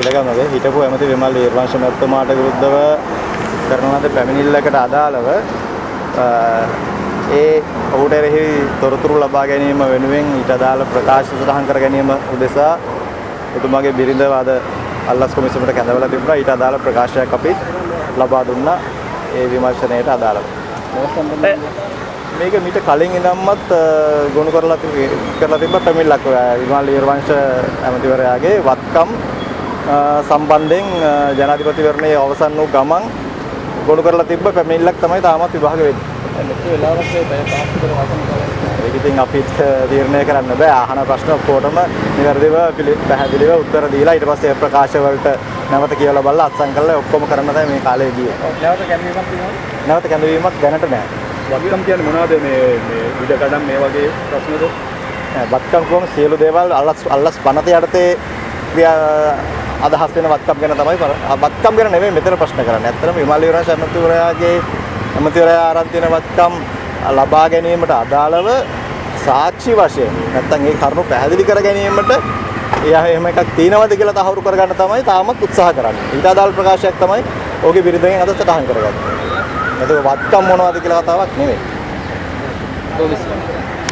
පිළිගන්නද? හිටපු ඇමති විමල් ඊර්වංශ මැතිතුමාට විරුද්ධව කරන ලද පැමිණිල්ලකට අදාළව ඒ ඔහුට එරෙහි තොරතුරු ලබා ගැනීම වෙනුවෙන් ඊට අදාළ ප්‍රකාශ සටහන් කර ගැනීම උදෙසා එතුමාගේ බිරිඳව අද අල්ලස් කොමිසමට කැඳවලා තිබුණා. ඊට අදාළ ප්‍රකාශයක් අපි ලබා දුන්නා. ඒ විමර්ශනයට අදාළව. මේක මීට කලින් ඉඳන්මත් ගොනු කරලා කරලා තිබ්බ පැමිණිල්ලක් විමල් ඊර්වංශ ඇමතිවරයාගේ වත්කම් සම්බන්ධයෙන් ජනාධිපතිවරණයේ අවසන් වූ ගමන් ගොනු කරලා තිබ්බ පැමිණිල්ලක් තමයි තාමත් විභාග වෙන්නේ. ඒක ඉතින් අපිත් තීරණය කරන්න බෑ අහන ප්‍රශ්න ඔක්කොටම නිවැරදිව පිළි- පැහැදිලිව උත්තර දීලා ඊට පස්සේ ප්‍රකාශ වලට නැවත කියලා බලලා අත්සන් කරලා ඔක්කොම කරන්න තමයි මේ කාලේ ගියේ. නැවත කැඳවීමක් තියෙනවා. නැවත කැඳවීමක් දැනට නෑ. වත්කම් කියන්නේ මොනවද මේ මේ ඉඩකඩම් මේ වගේ ප්‍රශ්නද? නෑ, වත්කම් කොහොම සියලු දේවල් අල්ලස් අල්ලස් පනත යටතේ අදහස් වෙන වත්කම් ගැන තමයි පර- ආ, වත්කම් ගැන නෙමෙයි මෙතන ප්‍රශ්න කරන්නේ. ඇත්තටම විමල් විරාජ ඇමතිවරයාගේ ඇමතිවරයා ආරම්භ වෙන වත්කම් ලබා ගැනීමට අදාළව සාක්ෂි වශයෙන් නැත්තම් ඒ කරුණු පැහැදිලි කර ගැනීමට එයා එහෙම එකක් තියෙනවද කියලා තහවුරු කරගන්න තමයි තාමත් උත්සාහ කරන්නේ. ඊට අදාළ ප්‍රකාශයක් තමයි ඔහුගේ බිරිඳගෙන් අද සටහන් කරගත්තේ. එතකොට වත්කම් මොනවද කියලා කතාවක් නෙමෙයි. පොලිසිය.